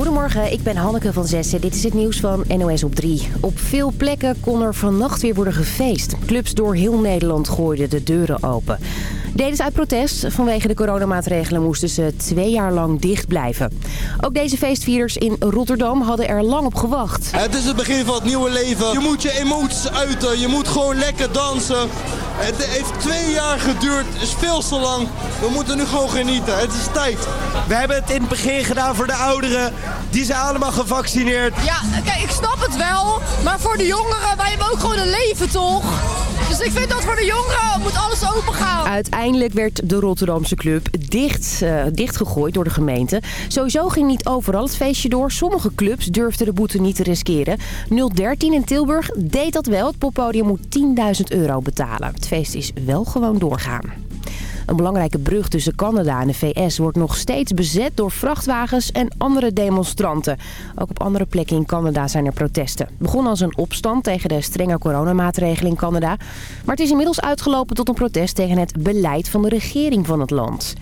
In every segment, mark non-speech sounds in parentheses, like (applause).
Goedemorgen, ik ben Hanneke van Zessen. Dit is het nieuws van NOS op 3. Op veel plekken kon er vannacht weer worden gefeest. Clubs door heel Nederland gooiden de deuren open. Deden ze uit protest. Vanwege de coronamaatregelen moesten ze twee jaar lang dicht blijven. Ook deze feestvierders in Rotterdam hadden er lang op gewacht. Het is het begin van het nieuwe leven. Je moet je emoties uiten. Je moet gewoon lekker dansen. Het heeft twee jaar geduurd. Het is veel te lang. We moeten nu gewoon genieten. Het is tijd. We hebben het in het begin gedaan voor de ouderen. Die zijn allemaal gevaccineerd. Ja, kijk, ik snap het wel. Maar voor de jongeren, wij hebben ook gewoon een leven, toch? Dus ik vind dat voor de jongeren moet alles open gaan. Uiteindelijk werd de Rotterdamse club dicht, uh, dichtgegooid door de gemeente. Sowieso ging niet overal het feestje door. Sommige clubs durfden de boete niet te riskeren. 013 in Tilburg deed dat wel. Het poppodium moet 10.000 euro betalen. Het feest is wel gewoon doorgaan. Een belangrijke brug tussen Canada en de VS wordt nog steeds bezet door vrachtwagens en andere demonstranten. Ook op andere plekken in Canada zijn er protesten. Het begon als een opstand tegen de strenge coronamaatregelen in Canada. Maar het is inmiddels uitgelopen tot een protest tegen het beleid van de regering van het land.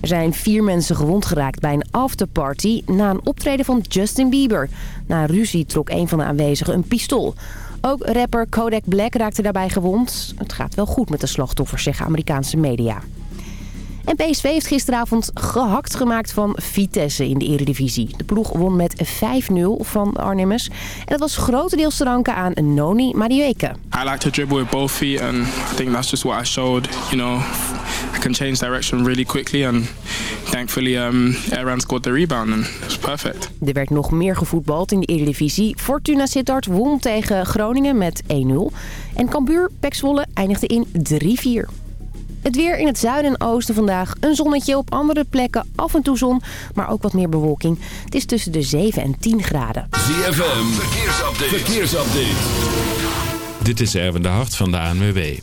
Er zijn vier mensen gewond geraakt bij een afterparty na een optreden van Justin Bieber. Na ruzie trok een van de aanwezigen een pistool. Ook rapper Kodak Black raakte daarbij gewond. Het gaat wel goed met de slachtoffers, zeggen Amerikaanse media. En PSV heeft gisteravond gehakt gemaakt van Vitesse in de eredivisie. De ploeg won met 5-0 van Arnhemmers. En dat was grotendeels te danken aan Noni Marieke. I like to dribble with both feet and I think that's just what I showed. You know, can change direction really quickly and thankfully um, Aaron scored the rebound and it's perfect. Er werd nog meer gevoetbald in de eredivisie. Fortuna Sittard won tegen Groningen met 1-0. En Cambuur Pek Zwolle eindigde in 3-4. Het weer in het zuiden en oosten vandaag. Een zonnetje op andere plekken, af en toe zon, maar ook wat meer bewolking. Het is tussen de 7 en 10 graden. ZFM, verkeersupdate. verkeersupdate. Dit is Erwin de Hart van de ANWB.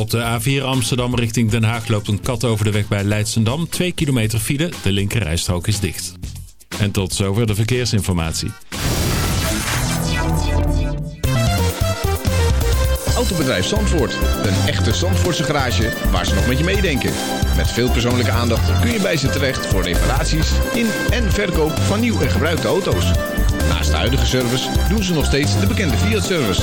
Op de A4 Amsterdam richting Den Haag loopt een kat over de weg bij Leidsendam. 2 kilometer file, de linkerrijstrook is dicht. En tot zover de verkeersinformatie. Autobedrijf Zandvoort. Een echte Zandvoortse garage waar ze nog met je meedenken. Met veel persoonlijke aandacht kun je bij ze terecht voor reparaties in en verkoop van nieuw en gebruikte auto's. Naast de huidige service doen ze nog steeds de bekende Fiat-service.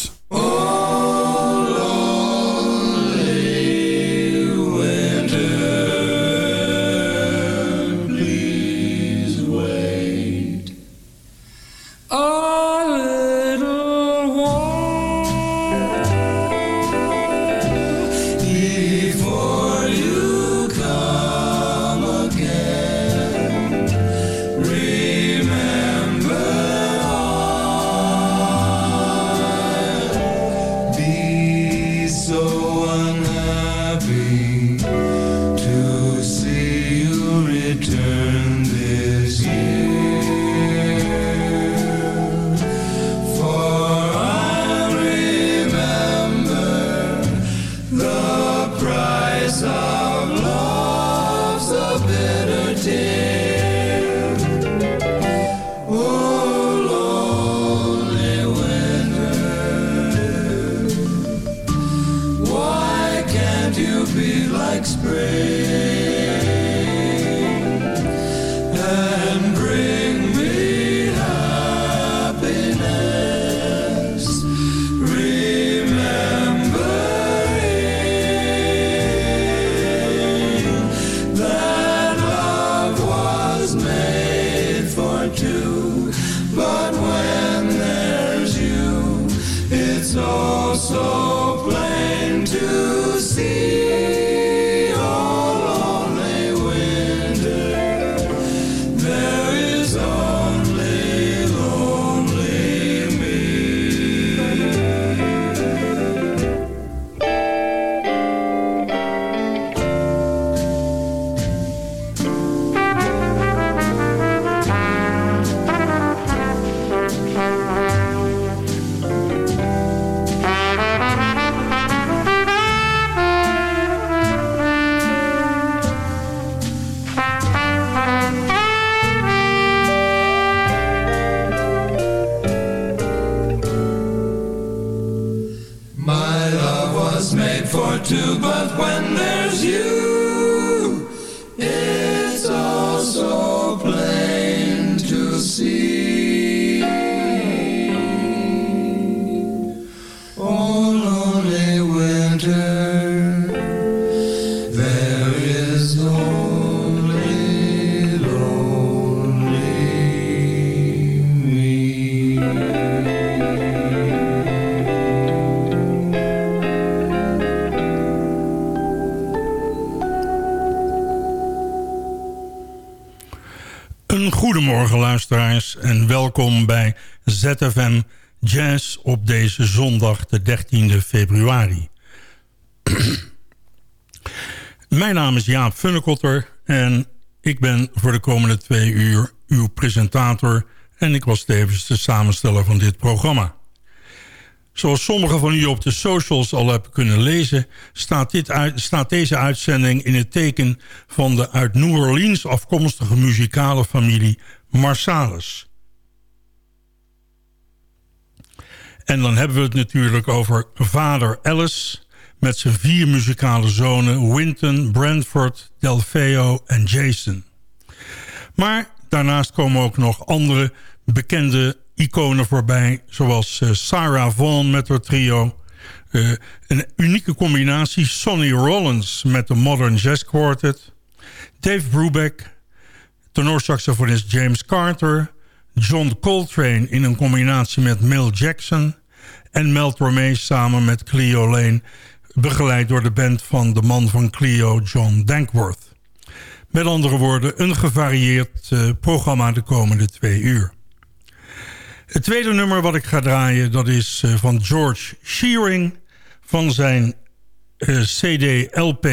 Welkom bij ZFM Jazz op deze zondag de 13e februari. (clears throat) Mijn naam is Jaap Funnekotter en ik ben voor de komende twee uur uw presentator... en ik was tevens de samensteller van dit programma. Zoals sommigen van u op de socials al hebben kunnen lezen... staat, dit staat deze uitzending in het teken van de uit New Orleans afkomstige muzikale familie Marsalis. En dan hebben we het natuurlijk over vader Alice... met zijn vier muzikale zonen Winton, Brentford, Delfeo en Jason. Maar daarnaast komen ook nog andere bekende iconen voorbij... zoals uh, Sarah Vaughan met haar trio... Uh, een unieke combinatie Sonny Rollins met de Modern Jazz Quartet... Dave Brubeck, tenorsaxofonist James Carter... John Coltrane in een combinatie met Mel Jackson... en Mel Tormé samen met Cleo Lane... begeleid door de band van de man van Cleo, John Dankworth. Met andere woorden, een gevarieerd uh, programma de komende twee uur. Het tweede nummer wat ik ga draaien... dat is uh, van George Shearing... van zijn uh, CD-LP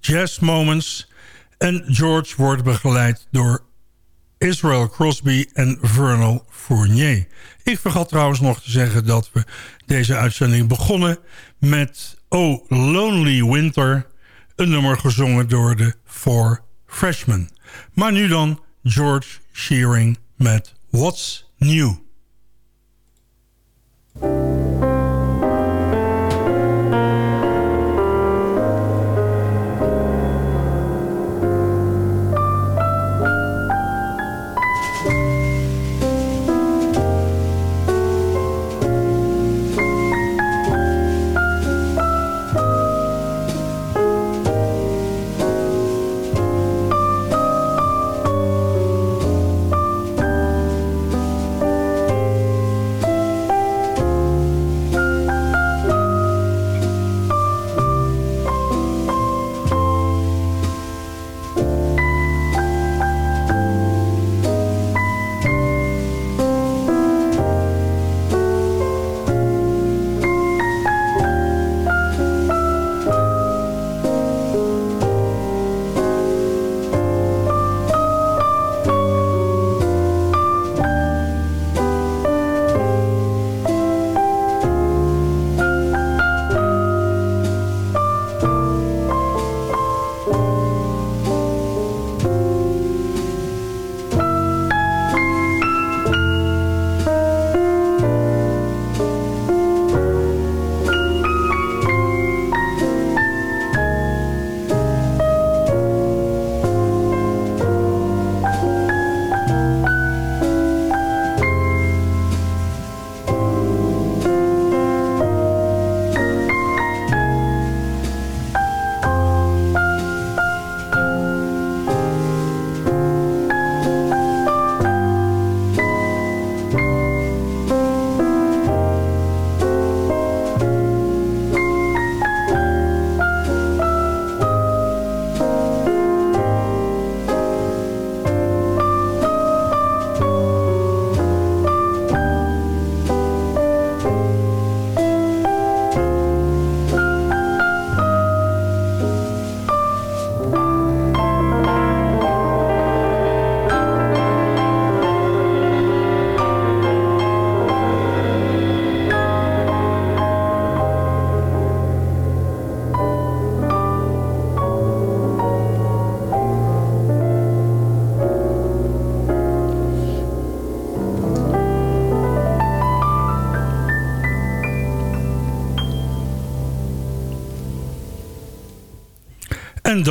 Jazz Moments. En George wordt begeleid door Israel Crosby en Vernal Fournier. Ik vergat trouwens nog te zeggen dat we deze uitzending begonnen... met Oh Lonely Winter... een nummer gezongen door de Four Freshmen. Maar nu dan George Shearing met What's New.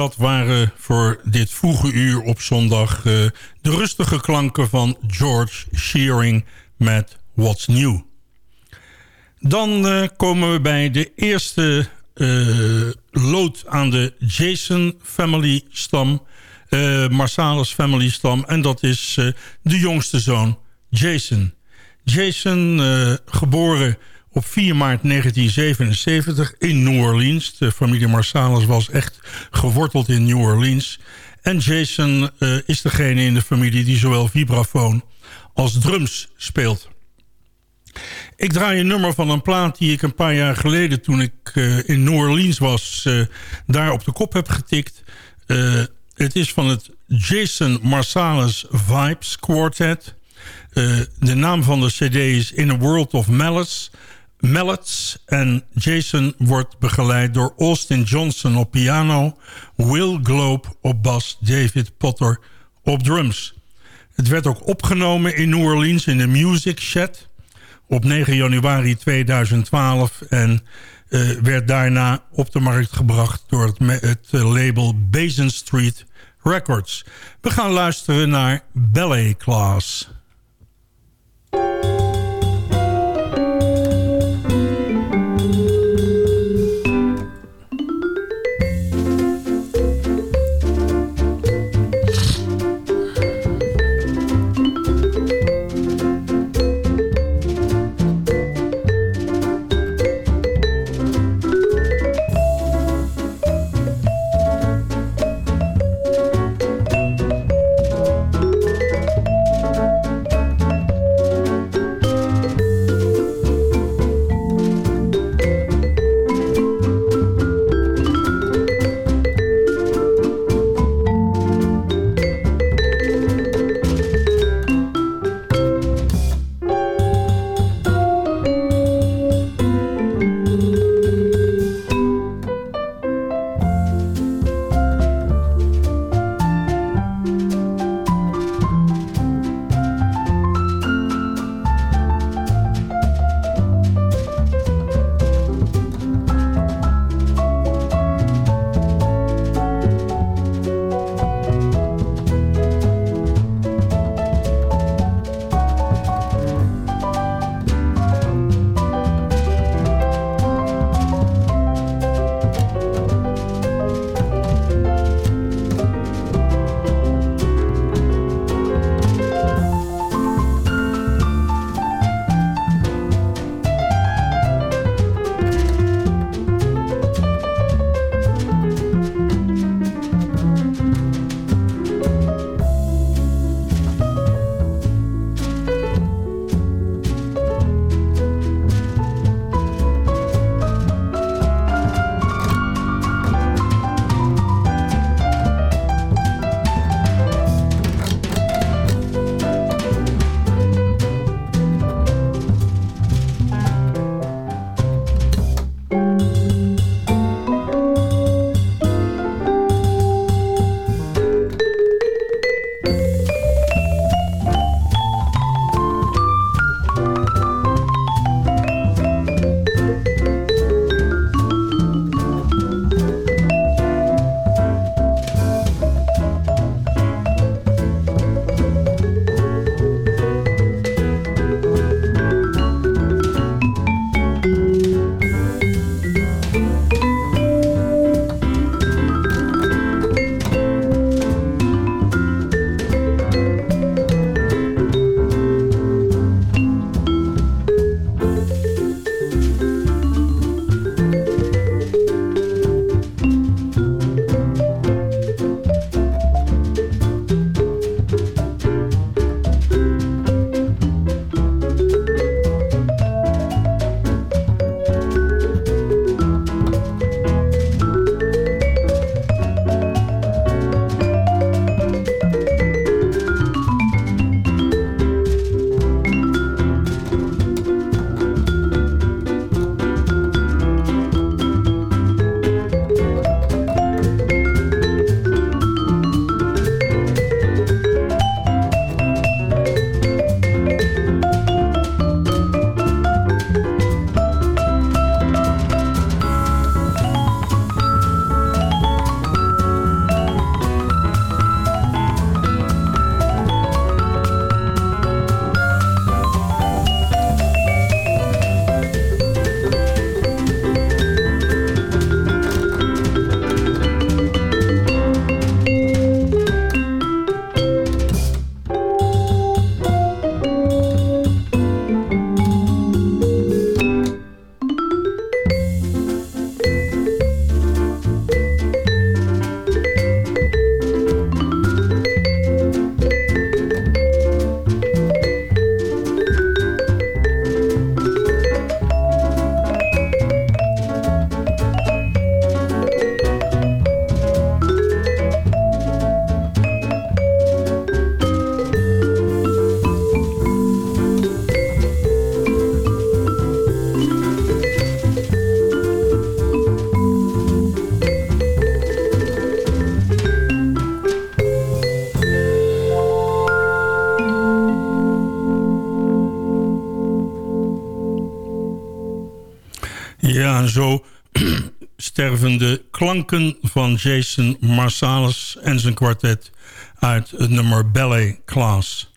Dat waren voor dit vroege uur op zondag... Uh, de rustige klanken van George Shearing met What's New. Dan uh, komen we bij de eerste uh, lood aan de Jason family stam. Marsalis family stam. En dat is de jongste zoon, Jason. Jason, geboren op 4 maart 1977 in New Orleans. De familie Marsalis was echt geworteld in New Orleans. En Jason uh, is degene in de familie die zowel vibrafoon als drums speelt. Ik draai een nummer van een plaat die ik een paar jaar geleden... toen ik uh, in New Orleans was, uh, daar op de kop heb getikt. het is van het Jason Marsalis Vibes Quartet... de naam van de cd is In a World of Malice... Mallets en Jason wordt begeleid door Austin Johnson op piano... Will Globe op bas, David Potter op drums. Het werd ook opgenomen in New Orleans in de Music Shed... op 9 januari 2012 en uh, werd daarna op de markt gebracht... door het, het label Basin Street Records. We gaan luisteren naar Ballet Class... zo (clears throat) sterven de klanken van Jason Marsalis en zijn kwartet uit het nummer Ballet Class.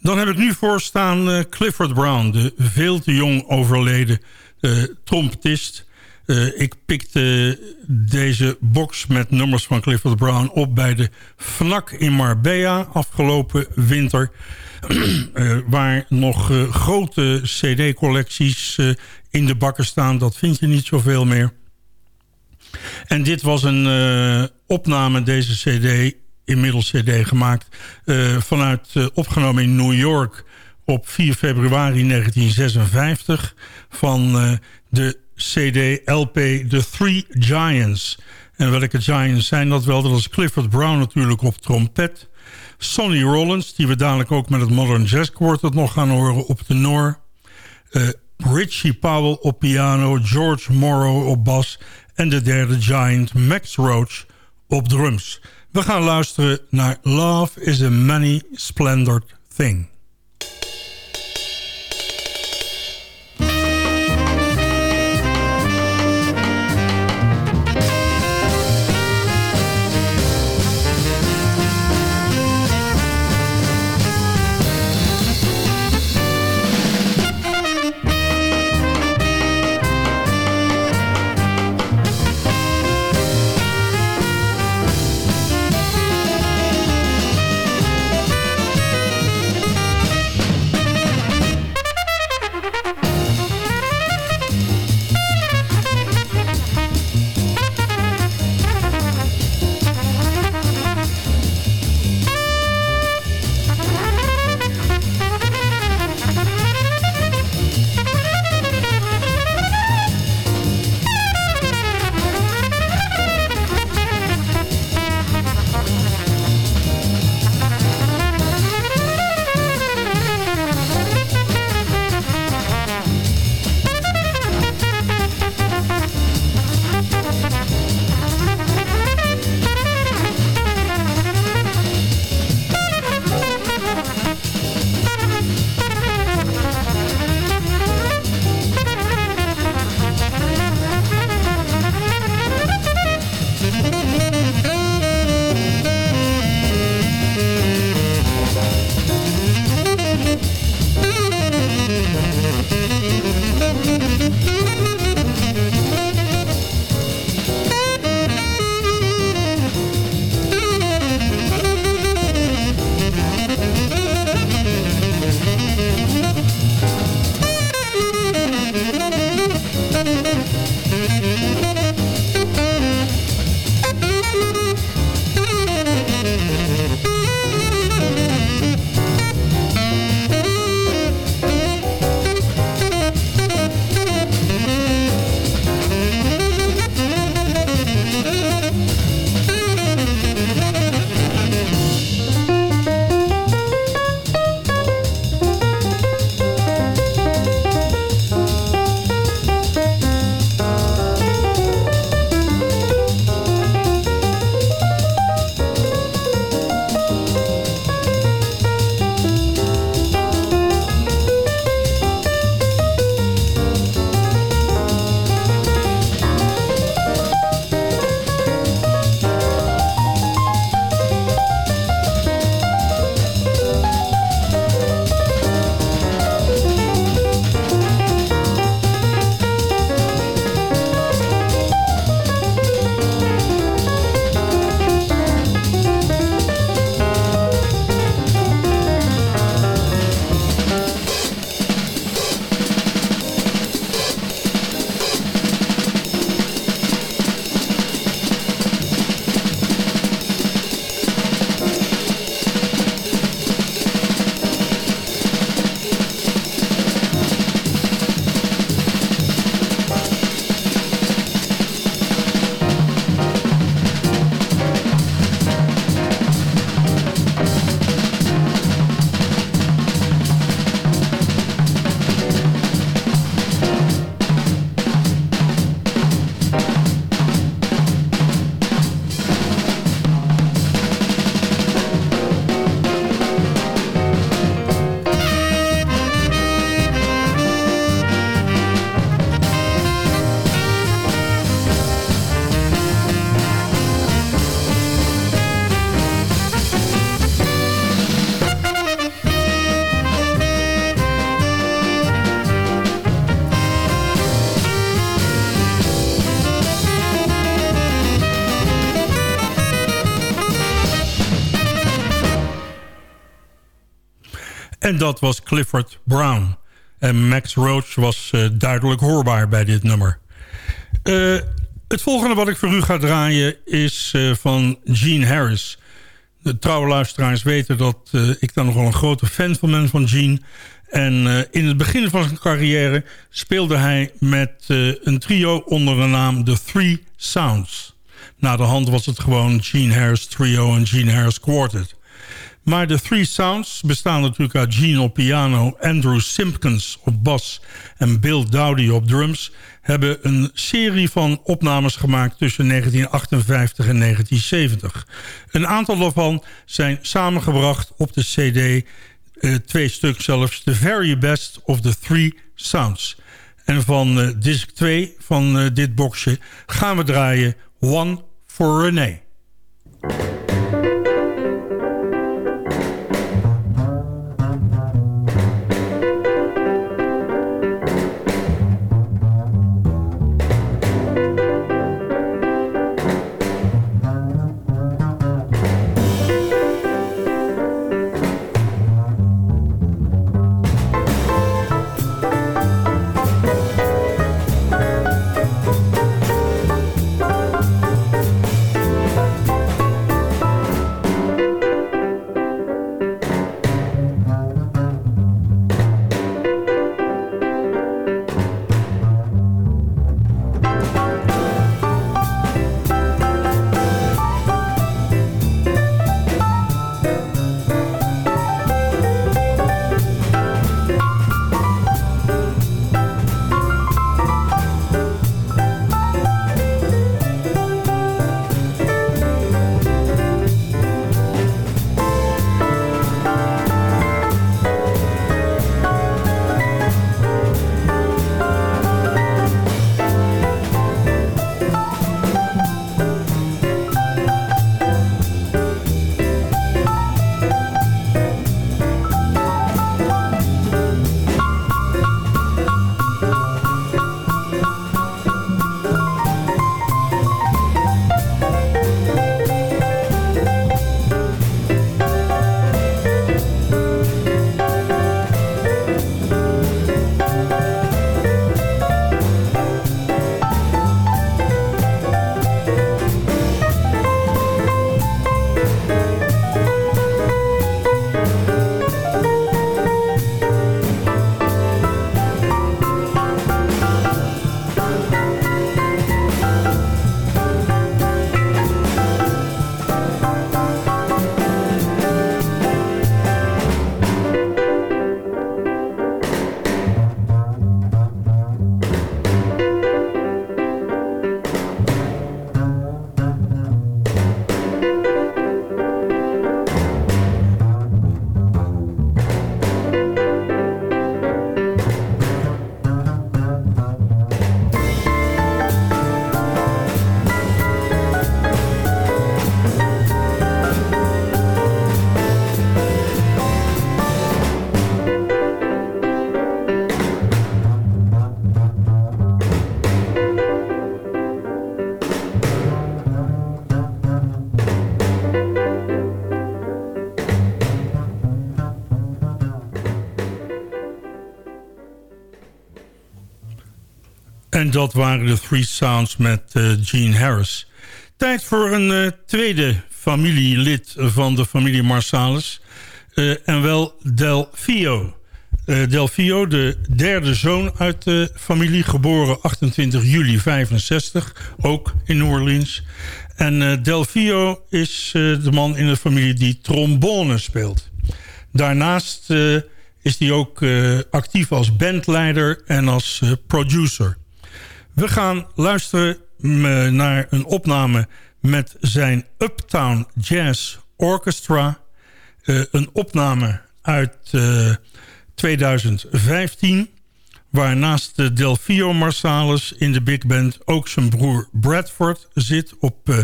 Dan heb ik nu voor staan uh, Clifford Brown, de veel te jong overleden uh, trompetist. Uh, ik pikte deze box met nummers van Clifford Brown op bij de FNAC in Marbella afgelopen winter. (clears throat) waar nog grote cd-collecties in de bakken staan. Dat vind je niet zoveel meer. En dit was een opname, deze cd, inmiddels cd gemaakt... Vanuit opgenomen in New York op 4 februari 1956... van de cd LP The Three Giants. En welke Giants zijn dat wel? Dat is Clifford Brown natuurlijk op trompet... Sonny Rollins, die we dadelijk ook met het Modern Jazz Quartet nog gaan horen op de Noor... Richie Powell op piano, George Morrow op bas... en de derde giant Max Roach op drums. We gaan luisteren naar Love is a Many Splendored Thing. En dat was Clifford Brown. En Max Roach was uh, duidelijk hoorbaar bij dit nummer. Uh, het volgende wat ik voor u ga draaien is uh, van Gene Harris. De trouwe luisteraars weten dat ik daar nogal een grote fan van ben van Gene. En in het begin van zijn carrière speelde hij met een trio onder de naam The Three Sounds. Na de hand was het gewoon Gene Harris Trio en Gene Harris Quartet. Maar de Three Sounds bestaan natuurlijk uit Gene op piano... Andrew Simpkins op bas en Bill Dowdy op drums... hebben een serie van opnames gemaakt tussen 1958 en 1970. Een aantal daarvan zijn samengebracht op de cd... Eh, twee stuk zelfs, The Very Best of the Three Sounds. En van uh, disc 2 van uh, dit boxje gaan we draaien One for Renee. En dat waren de Three Sounds met uh, Gene Harris. Tijd voor een uh, tweede familielid van de familie Marsalis. Uh, en wel Delfio. Delfio, de derde zoon uit de familie. Geboren 28 juli 65, ook in New Orleans. En Delfio is de man in de familie die trombone speelt. Daarnaast is hij ook actief als bandleider en als producer. We gaan luisteren naar een opname met zijn Uptown Jazz Orchestra. Uh, een opname uit uh, 2015... waar naast de Delfio Marsalis in de big band... ook zijn broer Bradford zit op uh,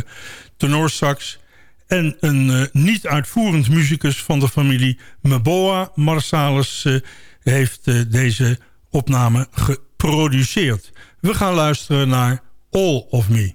tenorsax... en een niet uitvoerend muzikus van de familie Meboa Marsalis... heeft deze opname geproduceerd. We gaan luisteren naar All of Me.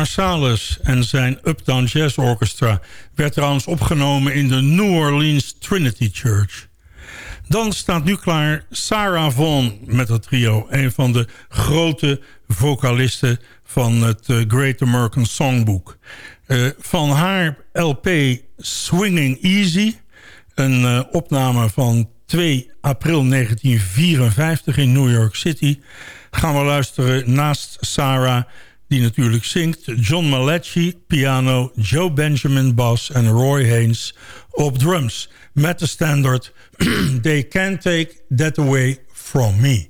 Marsalis en zijn Uptown Jazz Orchestra. Werd trouwens opgenomen in de New Orleans Trinity Church. Dan staat nu klaar Sarah Vaughan met het trio. Een van de grote vocalisten van het uh, Great American Songbook. Uh, van haar LP Swinging Easy... een uh, opname van 2 april 1954 in New York City... gaan we luisteren naast Sarah, die natuurlijk zingt... John Malachi, piano, Joe Benjamin, bass en Roy Haynes op drums... met de standaard (clears throat) They Can't Take That Away From Me.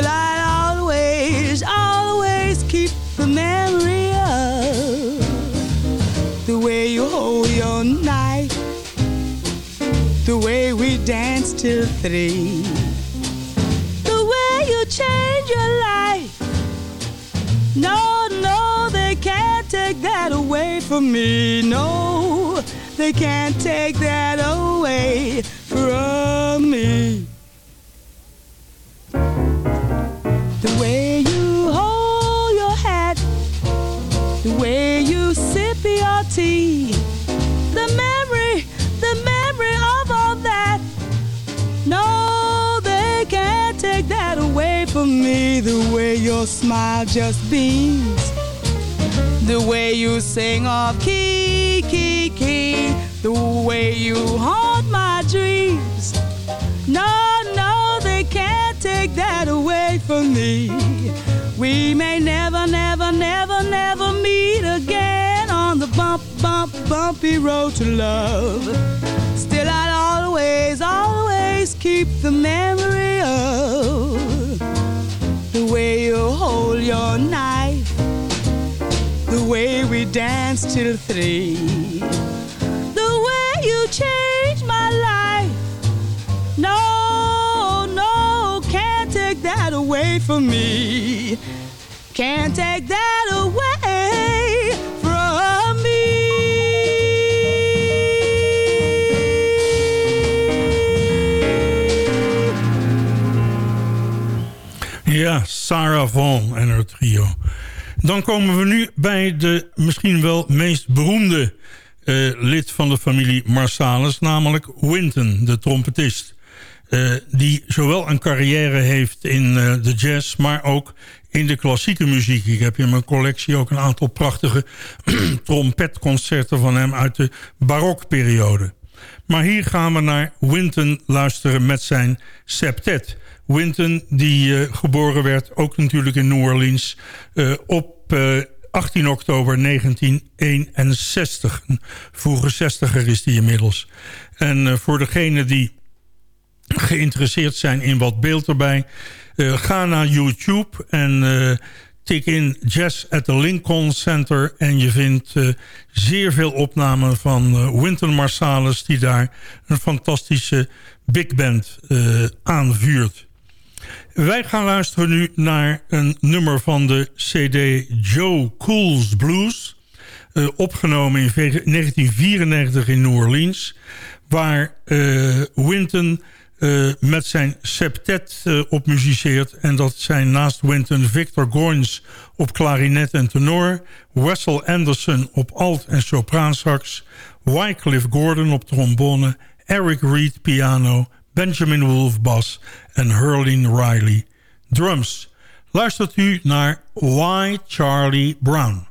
Still, I always, always keep the memory of the way you hold your knife, the way we danced till three, the way you change your life. No, no, they can't take that away from me. No they can't take that away from me. Tea, the memory, the memory of all that. No, they can't take that away from me. The way your smile just beams, the way you sing off key, key, key the way you haunt my dreams. No, no, they can't take that away from me. We may never, never, never, never meet again bump, bump, bumpy road to love. Still, I'll always, always keep the memory of the way you hold your knife, the way we danced till three the way you change my life. No, no, can't take that away from me. Can't take that away Ja, Sarah Vaughan en haar trio. Dan komen we nu bij de misschien wel meest beroemde uh, lid van de familie Marsalis, namelijk Winton, de trompetist. Uh, die zowel een carrière heeft in uh, de jazz, maar ook in de klassieke muziek. Ik heb in mijn collectie ook een aantal prachtige (clears throat) trompetconcerten van hem uit de barokperiode. Maar hier gaan we naar Winton luisteren met zijn septet. Winton, die geboren werd, ook natuurlijk in New Orleans, op 18 oktober 1961. Een vroege zestiger is die inmiddels. En voor degenen die geïnteresseerd zijn in wat beeld erbij... Ga naar YouTube en tik in Jazz at the Lincoln Center... en je vindt zeer veel opnamen van Wynton Marsalis... die daar een fantastische big band aanvuurt. Wij gaan luisteren nu naar een nummer van de cd Joe Cool's Blues. Uh, opgenomen in 1994 in New Orleans. Waar uh, Winton uh, met zijn septet op muziceert. En dat zijn naast Winton Victor Goins op klarinet en tenor. Wessel Anderson op alt en sopraansax. Wycliffe Gordon op trombone. Eric Reed piano. Benjamin Wolf bas en Hurlin Riley drums. Luistert u naar Why Charlie Brown.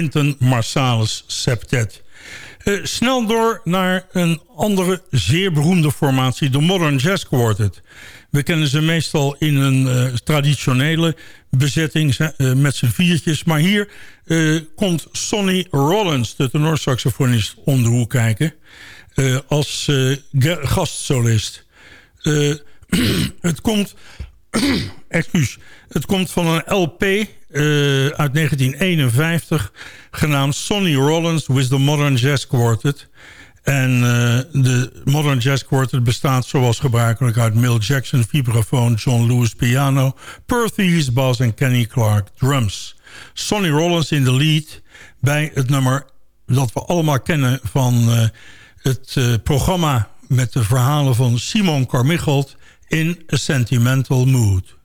Wynton Marsalis Septet. Uh, snel door naar een andere zeer beroemde formatie, de Modern Jazz Quartet. We kennen ze meestal in een uh, traditionele bezetting uh, met z'n viertjes. Maar hier komt Sonny Rollins, de tenorsaxofonist, om de hoek kijken. als gastsolist. (clears throat) het komt... (clears throat) excuus. Het komt van een LP uit 1951... genaamd Sonny Rollins with the Modern Jazz Quartet... En uh, de Modern Jazz Quartet bestaat zoals gebruikelijk uit Mill Jackson, vibrafoon, John Lewis piano, Perthes bass en Kenny Clark drums. Sonny Rollins in de lead bij het nummer dat we allemaal kennen van uh, het programma met de verhalen van Simon Carmichelt in A Sentimental Mood.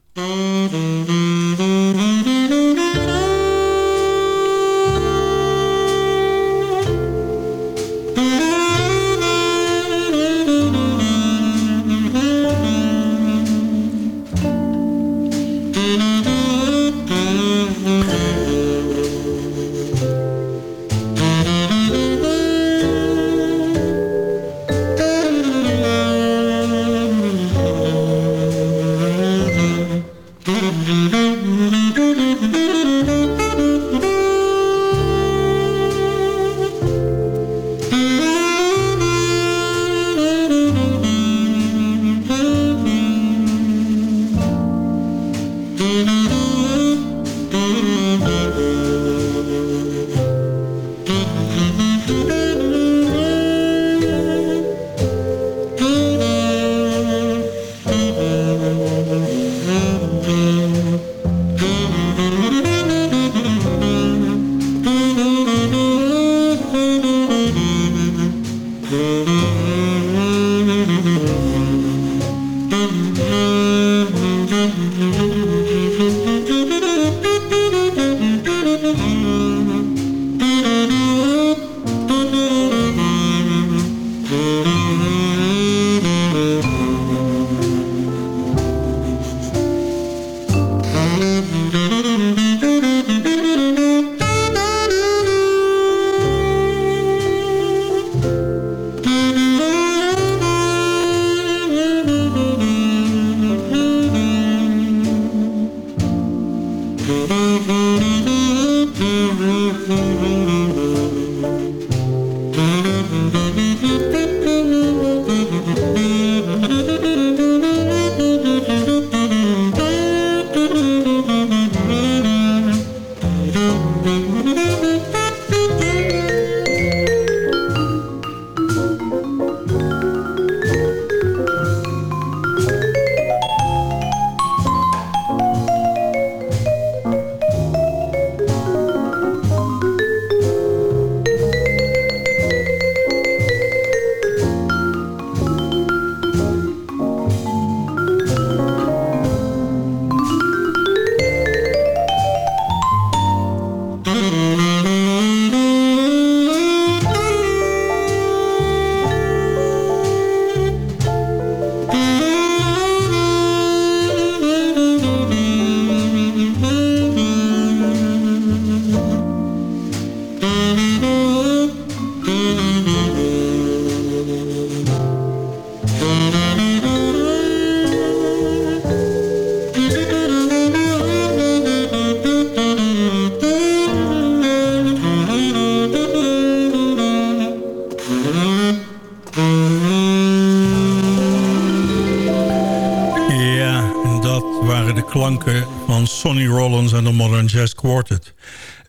Rollins en de Modern Jazz Quartet.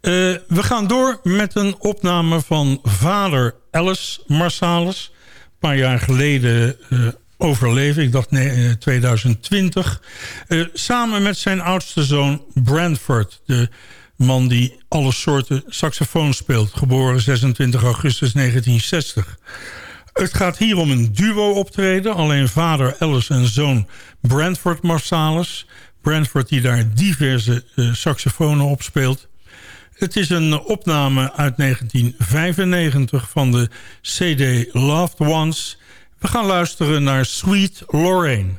Uh, we gaan door met een opname van vader Alice Marsalis. Een paar jaar geleden uh, overleven, ik dacht nee, 2020. Uh, samen met zijn oudste zoon Brantford, de man die alle soorten saxofoon speelt. Geboren 26 augustus 1960. Het gaat hier om een duo optreden. Alleen vader Alice en zoon Brantford Marsalis... Brantford die daar diverse uh, saxofonen op speelt. Het is een opname uit 1995 van de CD Loved Ones. We gaan luisteren naar Sweet Lorraine.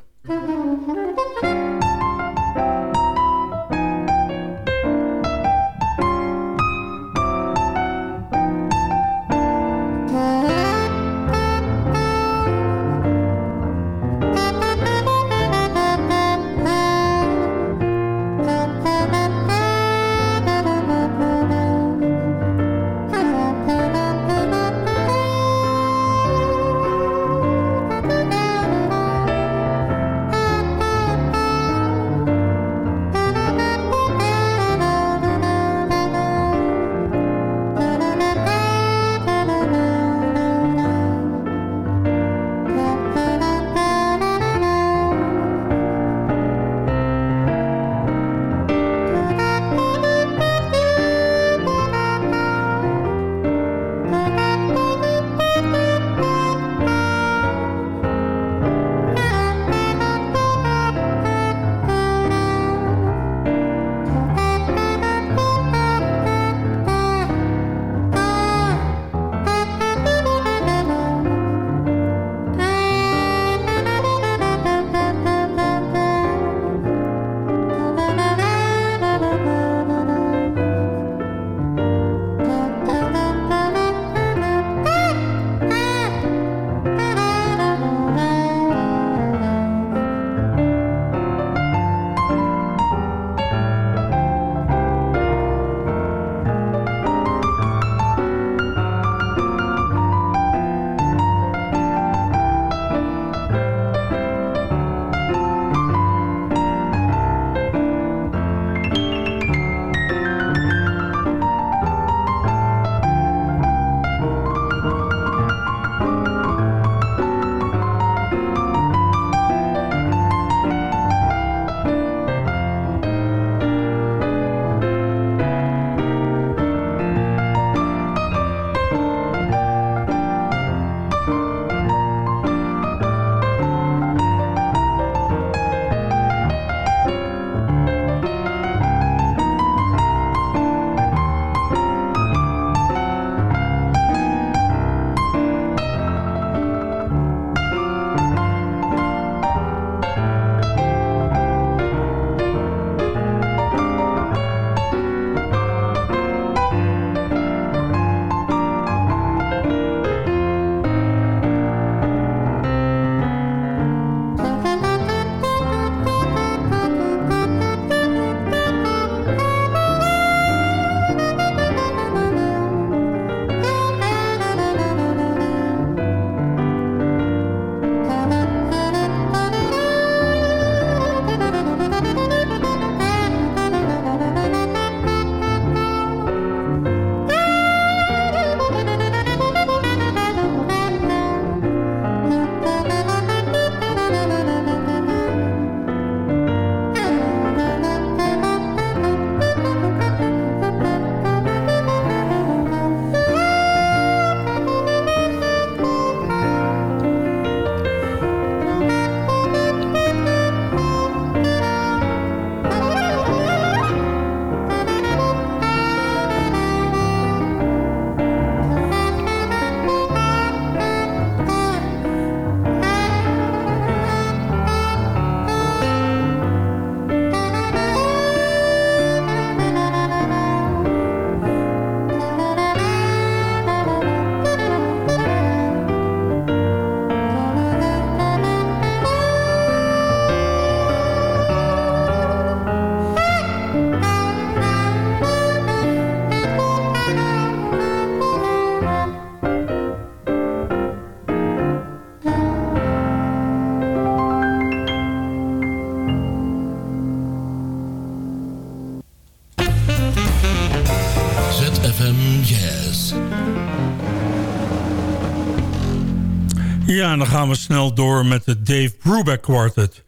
En dan gaan we snel door met de Dave Brubeck Quartet.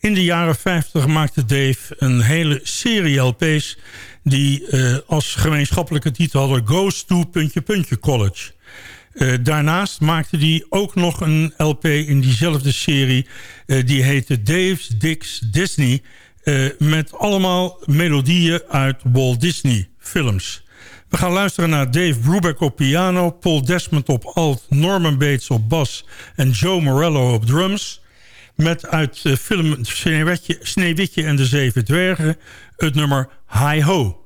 In de jaren 50 maakte Dave een hele serie LP's... die uh, als gemeenschappelijke titel hadden... Goes to puntje puntje college. Uh, daarnaast maakte hij ook nog een LP in diezelfde serie... Uh, die heette Dave's Dicks Disney... met allemaal melodieën uit Walt Disney films... We gaan luisteren naar Dave Brubeck op piano... Paul Desmond op alt, Norman Bates op bas... en Joe Morello op drums. Met uit de film Sneeuwwitje, Sneeuwwitje en de Zeven Dwergen... het nummer Hi Ho.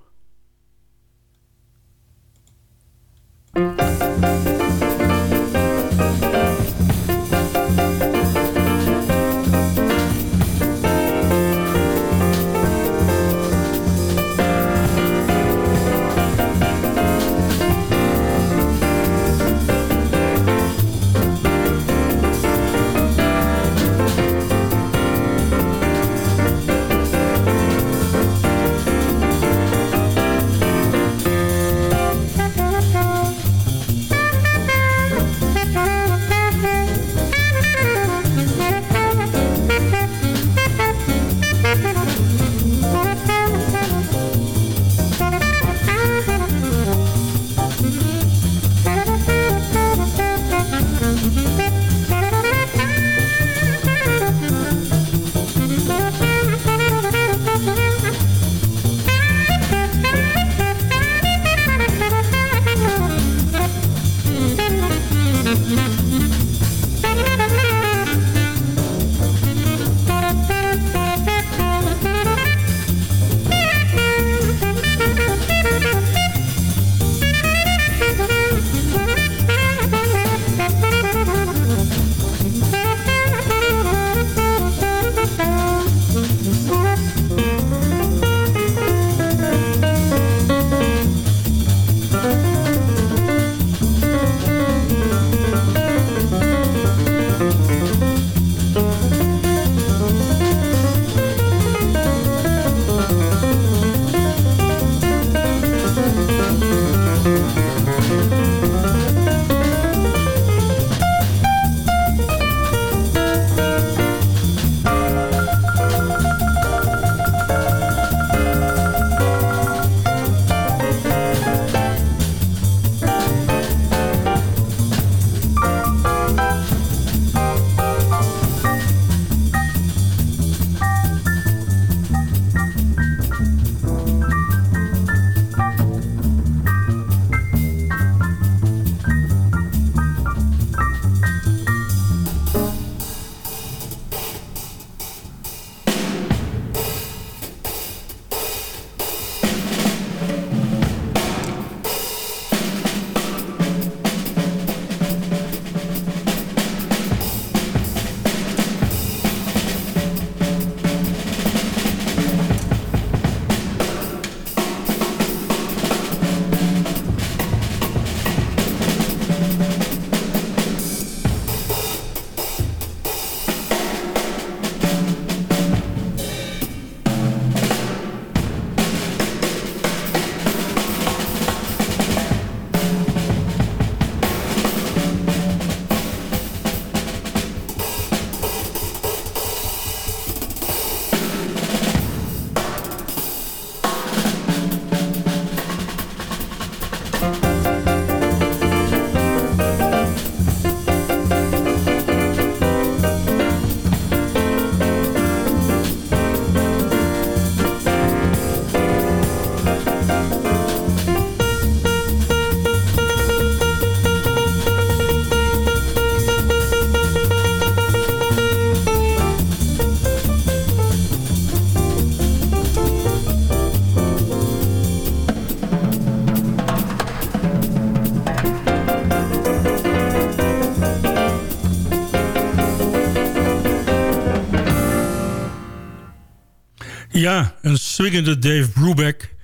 Ja, een swingende Dave Brubeck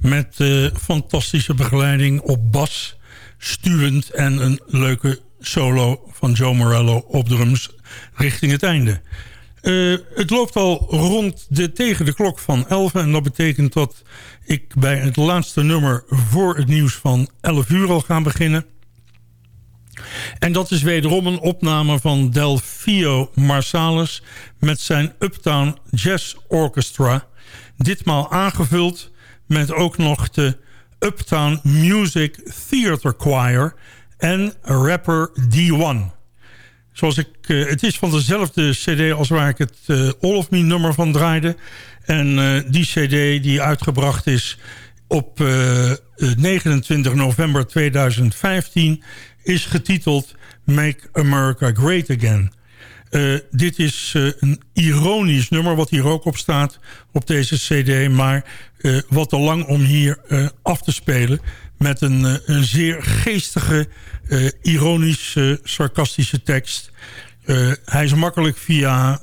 met uh, fantastische begeleiding op bas, stuwend en een leuke solo van Joe Morello op drums richting het einde. Uh, het loopt al rond de, tegen de klok van 11 en dat betekent dat ik bij het laatste nummer voor het nieuws van 11 uur al ga beginnen. En dat is wederom een opname van Delfio Marsalis... met zijn Uptown Jazz Orchestra. Ditmaal aangevuld met ook nog de Uptown Music Theater Choir... en rapper D1. Zoals ik, uh, het is van dezelfde cd als waar ik het uh, All of Me nummer van draaide. En uh, die cd die uitgebracht is op 29 november 2015 is getiteld Make America Great Again. Uh, dit is uh, een ironisch nummer wat hier ook op staat op deze cd... maar uh, wat te lang om hier af te spelen... met een, een zeer geestige, ironische, sarcastische tekst... hij is makkelijk via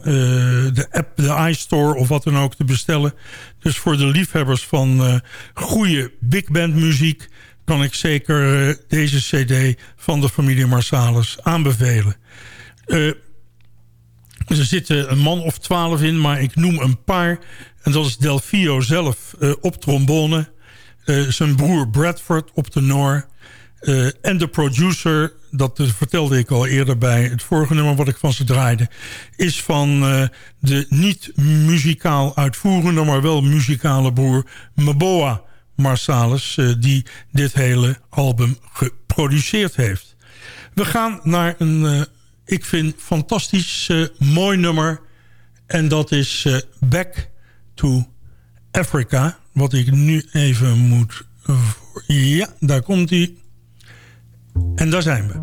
de app, de iStore of wat dan ook te bestellen. Dus voor de liefhebbers van goede big band muziek kan ik zeker uh, deze cd van de familie Marsalis aanbevelen. Uh, er zitten een man of twaalf in, maar ik noem een paar. En dat is Delfio zelf uh, op trombone. zijn broer Bradford op tenor. en de producer, dat vertelde ik al eerder bij het vorige nummer wat ik van ze draaide... is van de niet muzikaal uitvoerende, maar wel muzikale broer Maboa... Marsalis... Uh, die dit hele album geproduceerd heeft. We gaan naar een, uh, ik vind, fantastisch uh, mooi nummer. En dat is Back to Africa. Wat ik nu even moet... Ja, daar komt hij. En daar zijn we.